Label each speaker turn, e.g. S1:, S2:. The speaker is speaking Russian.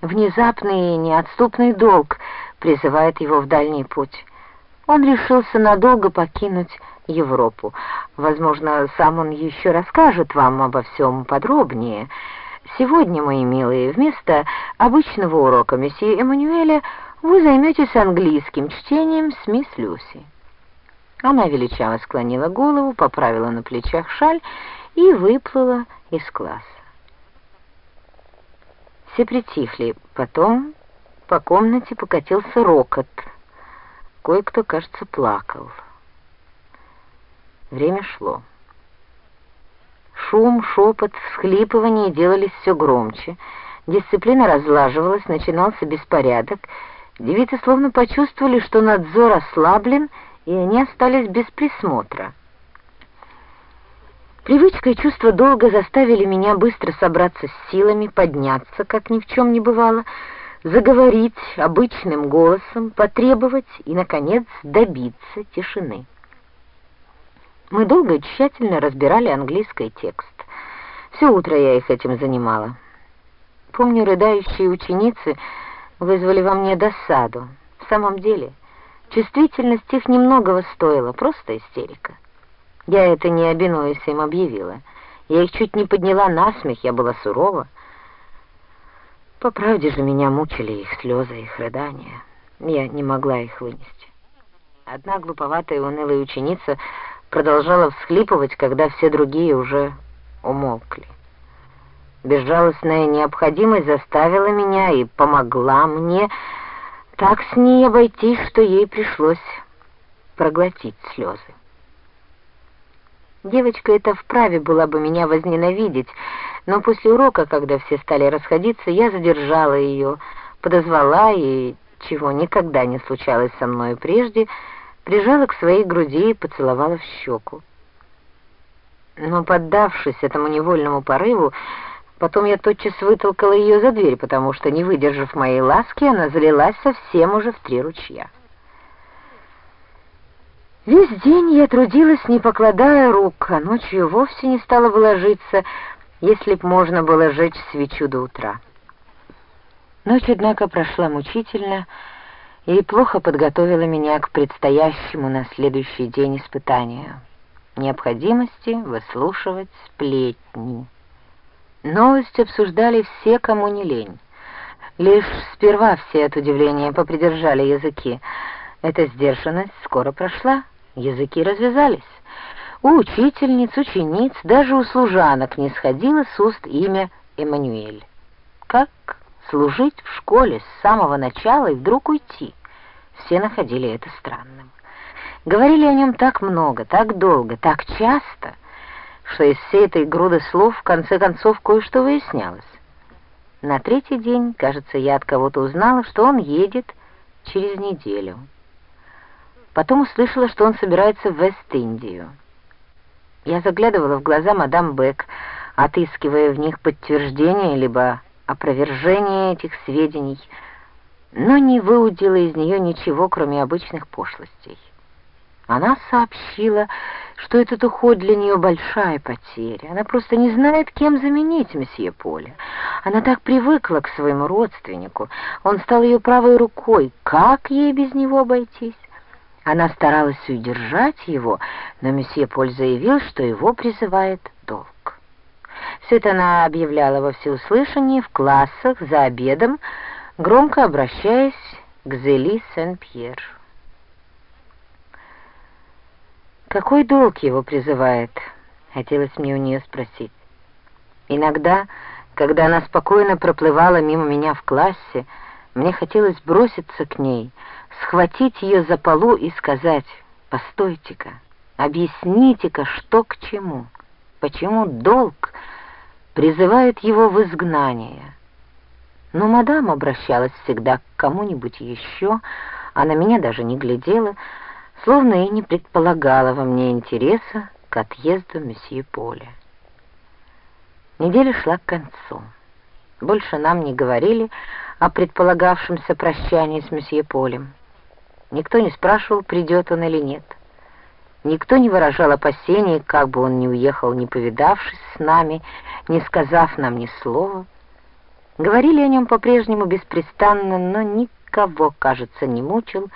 S1: Внезапный и неотступный долг призывает его в дальний путь. Он решился надолго покинуть Европу. Возможно, сам он еще расскажет вам обо всем подробнее. Сегодня, мои милые, вместо обычного урока месье Эммануэля вы займетесь английским чтением с мисс Люси. Она величаво склонила голову, поправила на плечах шаль и выплыла из класса. Все притихли. Потом по комнате покатился рокот. Кое-кто, кажется, плакал. Время шло. Шум, шепот, всхлипывание делались все громче. Дисциплина разлаживалась, начинался беспорядок. Девицы словно почувствовали, что надзор ослаблен, и они остались без присмотра. Привычка и чувство долга заставили меня быстро собраться с силами, подняться, как ни в чем не бывало, заговорить обычным голосом, потребовать и, наконец, добиться тишины. Мы долго и тщательно разбирали английский текст. Все утро я их этим занимала. Помню, рыдающие ученицы вызвали во мне досаду. В самом деле, чувствительность их немногого стоила, просто истерика. Я это не обинуясь им объявила. Я их чуть не подняла на смех, я была сурова. По правде же меня мучили их слезы, их рыдания. Я не могла их вынести. Одна глуповатая и унылая ученица продолжала всхлипывать, когда все другие уже умолкли. Безжалостная необходимость заставила меня и помогла мне так с ней обойтись, что ей пришлось проглотить слезы. Девочка эта вправе была бы меня возненавидеть, но после урока, когда все стали расходиться, я задержала ее, подозвала и, чего никогда не случалось со мной прежде, прижала к своей груди и поцеловала в щеку. Но, поддавшись этому невольному порыву, потом я тотчас вытолкала ее за дверь, потому что, не выдержав моей ласки, она залилась совсем уже в три ручья. Весь день я трудилась, не покладая рук, а ночью вовсе не стала бы если б можно было жечь свечу до утра. Ночь, однако, прошла мучительно, и плохо подготовила меня к предстоящему на следующий день испытанию необходимости выслушивать сплетни. Новости обсуждали все, кому не лень. Лишь сперва все от удивления попридержали языки. Эта сдержанность скоро прошла, языки развязались. У учительниц, учениц, даже у служанок не сходило с уст имя Эммануэль. Как служить в школе с самого начала и вдруг уйти? Все находили это странным. Говорили о нем так много, так долго, так часто, что из всей этой груды слов в конце концов кое-что выяснялось. На третий день, кажется, я от кого-то узнала, что он едет через неделю. Потом услышала, что он собирается в Вест-Индию. Я заглядывала в глаза мадам Бек, отыскивая в них подтверждение либо опровержение этих сведений — но не выудила из нее ничего, кроме обычных пошлостей. Она сообщила, что этот уход для нее большая потеря. Она просто не знает, кем заменить месье Поля. Она так привыкла к своему родственнику. Он стал ее правой рукой. Как ей без него обойтись? Она старалась удержать его, но месье Поль заявил, что его призывает долг. Все это она объявляла во всеуслышание в классах, за обедом, громко обращаясь к Зели Сен-Пьер. «Какой долг его призывает?» — хотелось мне у нее спросить. Иногда, когда она спокойно проплывала мимо меня в классе, мне хотелось броситься к ней, схватить ее за полу и сказать «Постойте-ка, объясните-ка, что к чему, почему долг призывает его в изгнание». Но мадам обращалась всегда к кому-нибудь еще, а на меня даже не глядела, словно и не предполагала во мне интереса к отъезду месье Поля. Неделя шла к концу. Больше нам не говорили о предполагавшемся прощании с месье Полем. Никто не спрашивал, придет он или нет. Никто не выражал опасений, как бы он ни уехал, не повидавшись с нами, не сказав нам ни слова. Говорили о нем по-прежнему беспрестанно, но никого, кажется, не мучил